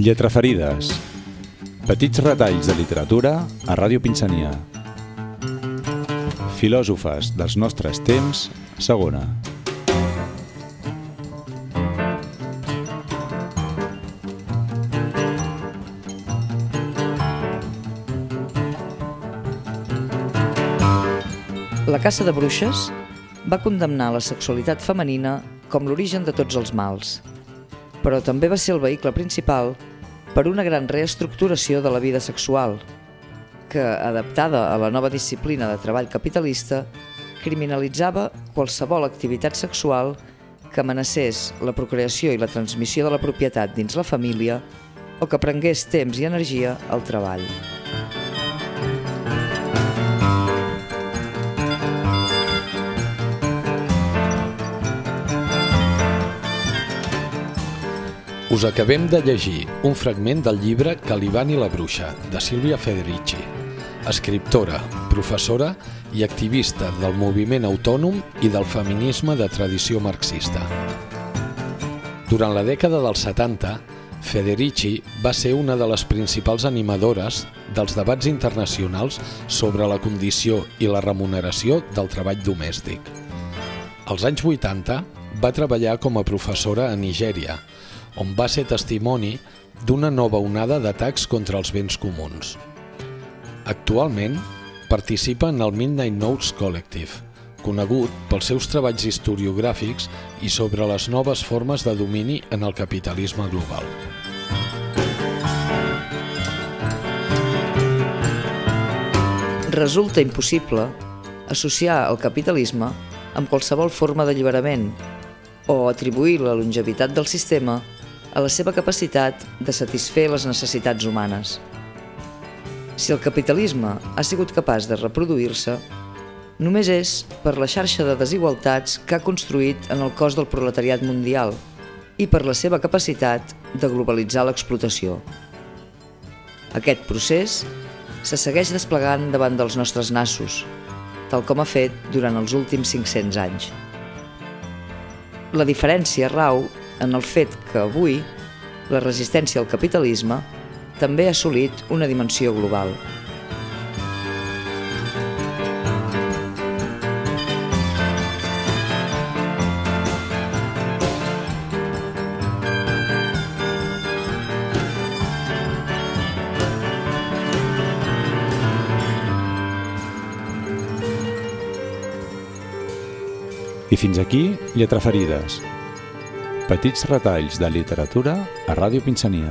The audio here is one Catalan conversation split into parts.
Lletraferides. Petits retalls de literatura a Ràdio Pinsania. Filòsofes dels nostres temps, segona. La caça de bruixes va condemnar la sexualitat femenina com l'origen de tots els mals, però també va ser el vehicle principal per una gran reestructuració de la vida sexual, que, adaptada a la nova disciplina de treball capitalista, criminalitzava qualsevol activitat sexual que amenacés la procreació i la transmissió de la propietat dins la família o que prengués temps i energia al treball. Us acabem de llegir un fragment del llibre Caliban i la bruixa, de Sílvia Federici, escriptora, professora i activista del moviment autònom i del feminisme de tradició marxista. Durant la dècada dels 70, Federici va ser una de les principals animadores dels debats internacionals sobre la condició i la remuneració del treball domèstic. Als anys 80 va treballar com a professora a Nigèria, on va ser testimoni d'una nova onada d'atacs contra els béns comuns. Actualment, participa en el Midnight Notes Collective, conegut pels seus treballs historiogràfics i sobre les noves formes de domini en el capitalisme global. Resulta impossible associar el capitalisme amb qualsevol forma d'alliberament o atribuir la longevitat del sistema a la seva capacitat de satisfer les necessitats humanes. Si el capitalisme ha sigut capaç de reproduir-se, només és per la xarxa de desigualtats que ha construït en el cos del proletariat mundial i per la seva capacitat de globalitzar l'explotació. Aquest procés se segueix desplegant davant dels nostres nassos, tal com ha fet durant els últims 500 anys. La diferència rau en el fet que avui la resistència al capitalisme també ha assolit una dimensió global. I fins aquí, Lletraferides. Petits retalls de literatura a Ràdio Pinsania.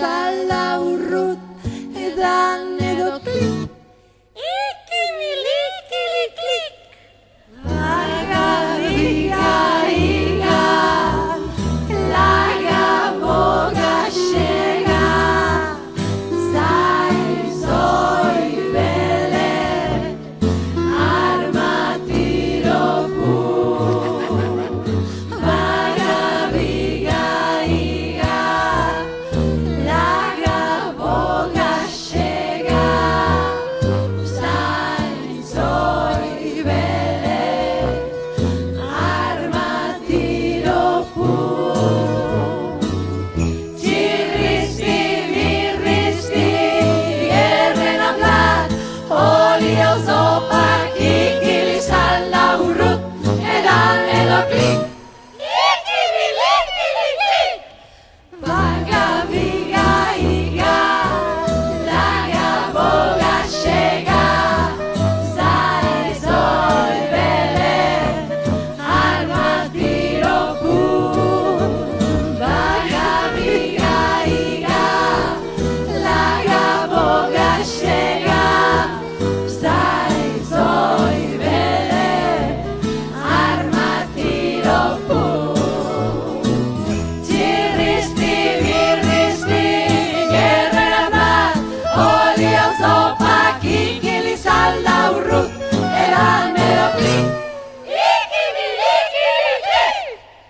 zala urrut edan edo pin.